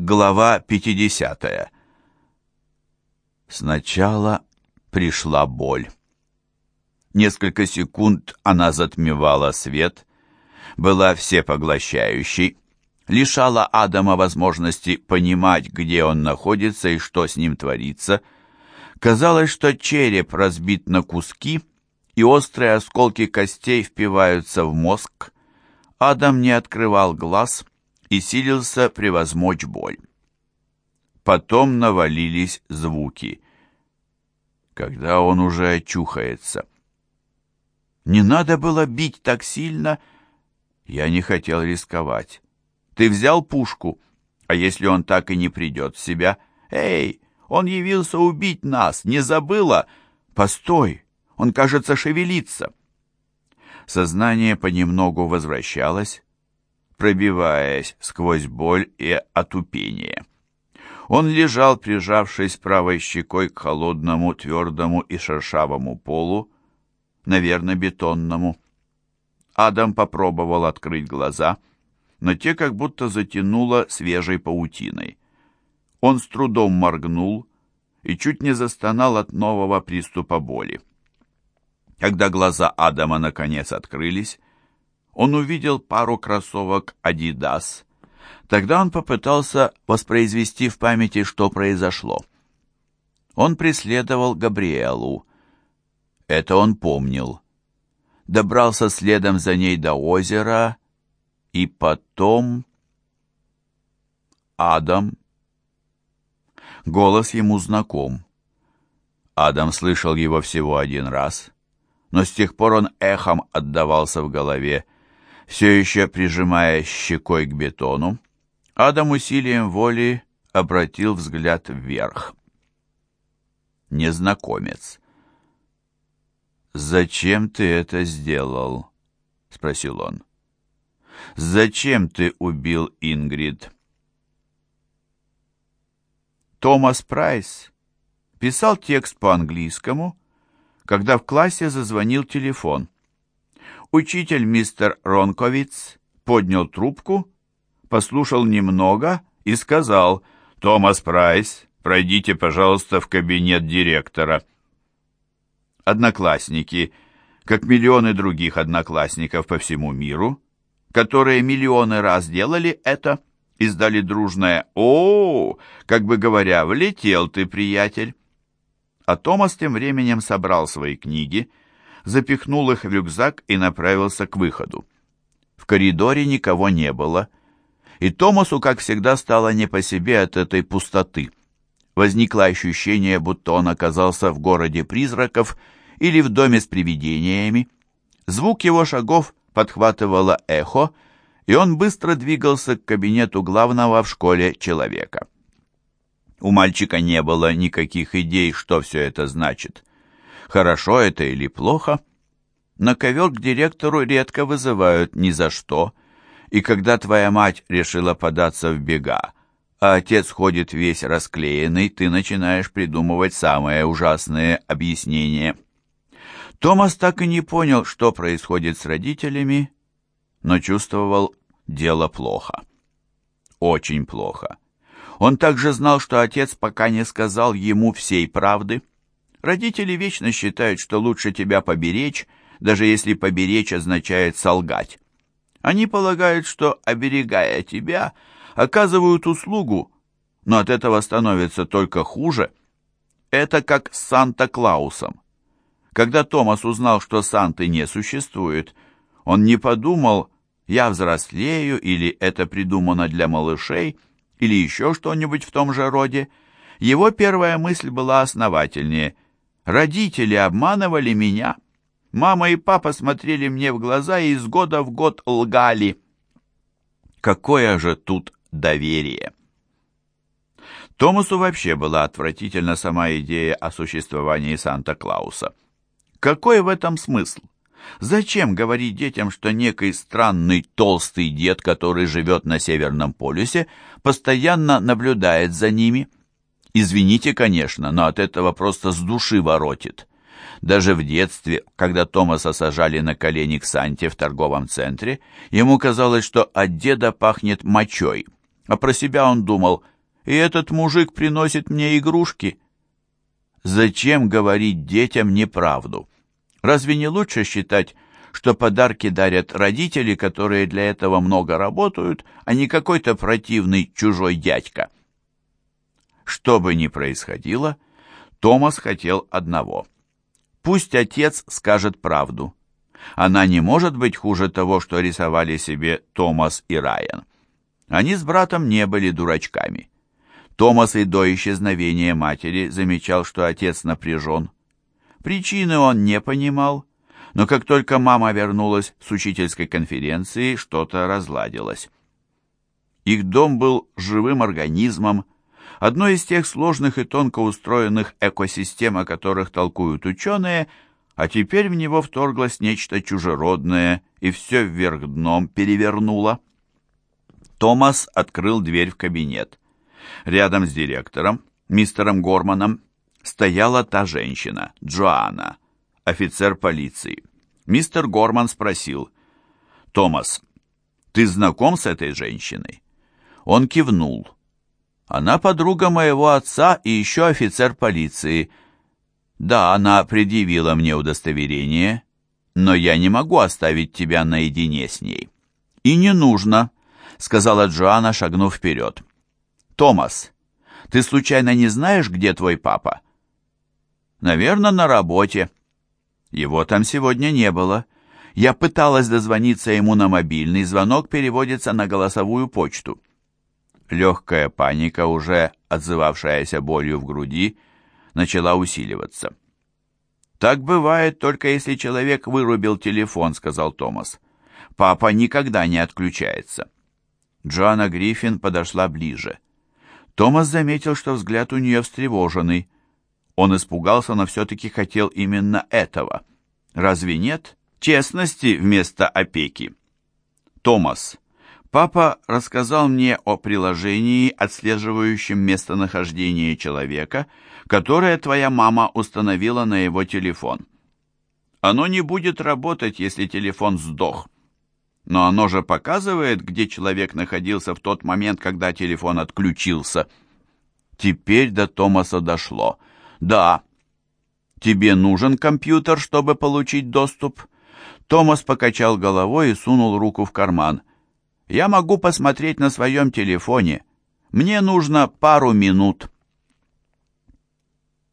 Глава 50. Сначала пришла боль. Несколько секунд она затмевала свет, была всепоглощающей, лишала Адама возможности понимать, где он находится и что с ним творится. Казалось, что череп разбит на куски, и острые осколки костей впиваются в мозг. Адам не открывал глаз и силился превозмочь боль. Потом навалились звуки. Когда он уже очухается. Не надо было бить так сильно. Я не хотел рисковать. Ты взял пушку, а если он так и не придет в себя? Эй, он явился убить нас, не забыла? Постой, он, кажется, шевелится. Сознание понемногу возвращалось, пробиваясь сквозь боль и отупение. Он лежал, прижавшись правой щекой к холодному, твердому и шершавому полу, наверное, бетонному. Адам попробовал открыть глаза, но те как будто затянуло свежей паутиной. Он с трудом моргнул и чуть не застонал от нового приступа боли. Когда глаза Адама наконец открылись, он увидел пару кроссовок «Адидас». Тогда он попытался воспроизвести в памяти, что произошло. Он преследовал Габриэлу. Это он помнил. Добрался следом за ней до озера, и потом... Адам. Голос ему знаком. Адам слышал его всего один раз, но с тех пор он эхом отдавался в голове, все еще прижимая щекой к бетону, Адам усилием воли обратил взгляд вверх. Незнакомец. «Зачем ты это сделал?» — спросил он. «Зачем ты убил Ингрид?» Томас Прайс писал текст по-английскому, когда в классе зазвонил телефон. Учитель мистер Ронковиц поднял трубку, послушал немного и сказал, «Томас Прайс, пройдите, пожалуйста, в кабинет директора». Одноклассники, как миллионы других одноклассников по всему миру, которые миллионы раз делали это, издали дружное «О, как бы говоря, влетел ты, приятель». А Томас тем временем собрал свои книги, запихнул их в рюкзак и направился к выходу. В коридоре никого не было, и Томасу, как всегда, стало не по себе от этой пустоты. Возникло ощущение, будто он оказался в городе призраков или в доме с привидениями. Звук его шагов подхватывало эхо, и он быстро двигался к кабинету главного в школе человека. У мальчика не было никаких идей, что все это значит хорошо это или плохо. На ковер к директору редко вызывают ни за что, и когда твоя мать решила податься в бега, а отец ходит весь расклеенный, ты начинаешь придумывать самые ужасные объяснения. Томас так и не понял, что происходит с родителями, но чувствовал дело плохо. Очень плохо. Он также знал, что отец пока не сказал ему всей правды, Родители вечно считают, что лучше тебя поберечь, даже если поберечь означает солгать. Они полагают, что, оберегая тебя, оказывают услугу, но от этого становится только хуже. Это как с Санта-Клаусом. Когда Томас узнал, что Санты не существует, он не подумал, я взрослею, или это придумано для малышей, или еще что-нибудь в том же роде. Его первая мысль была основательнее – Родители обманывали меня. Мама и папа смотрели мне в глаза и из года в год лгали. Какое же тут доверие? Томасу вообще была отвратительна сама идея о существовании Санта-Клауса. Какой в этом смысл? Зачем говорить детям, что некий странный толстый дед, который живет на Северном полюсе, постоянно наблюдает за ними? Извините, конечно, но от этого просто с души воротит. Даже в детстве, когда Томаса сажали на колени к Санте в торговом центре, ему казалось, что от деда пахнет мочой, А про себя он думал, и этот мужик приносит мне игрушки. Зачем говорить детям неправду? Разве не лучше считать, что подарки дарят родители, которые для этого много работают, а не какой-то противный чужой дядька? Что бы ни происходило, Томас хотел одного. Пусть отец скажет правду. Она не может быть хуже того, что рисовали себе Томас и Райан. Они с братом не были дурачками. Томас и до исчезновения матери замечал, что отец напряжен. Причины он не понимал, но как только мама вернулась с учительской конференции, что-то разладилось. Их дом был живым организмом, одной из тех сложных и тонко устроенных экосистем, о которых толкуют ученые, а теперь в него вторглось нечто чужеродное и все вверх дном перевернуло. Томас открыл дверь в кабинет. Рядом с директором, мистером Горманом, стояла та женщина, Джоанна, офицер полиции. Мистер Горман спросил, «Томас, ты знаком с этой женщиной?» Он кивнул. Она подруга моего отца и еще офицер полиции. Да, она предъявила мне удостоверение, но я не могу оставить тебя наедине с ней. И не нужно, сказала Джоанна, шагнув вперед. Томас, ты случайно не знаешь, где твой папа? Наверное, на работе. Его там сегодня не было. Я пыталась дозвониться ему на мобильный, звонок переводится на голосовую почту. Легкая паника, уже отзывавшаяся болью в груди, начала усиливаться. «Так бывает, только если человек вырубил телефон», — сказал Томас. «Папа никогда не отключается». Джоанна Гриффин подошла ближе. Томас заметил, что взгляд у нее встревоженный. Он испугался, но все-таки хотел именно этого. Разве нет? Честности вместо опеки. Томас, Папа рассказал мне о приложении, отслеживающем местонахождение человека, которое твоя мама установила на его телефон. Оно не будет работать, если телефон сдох. Но оно же показывает, где человек находился в тот момент, когда телефон отключился. Теперь до Томаса дошло. Да, тебе нужен компьютер, чтобы получить доступ? Томас покачал головой и сунул руку в карман. Я могу посмотреть на своем телефоне. Мне нужно пару минут.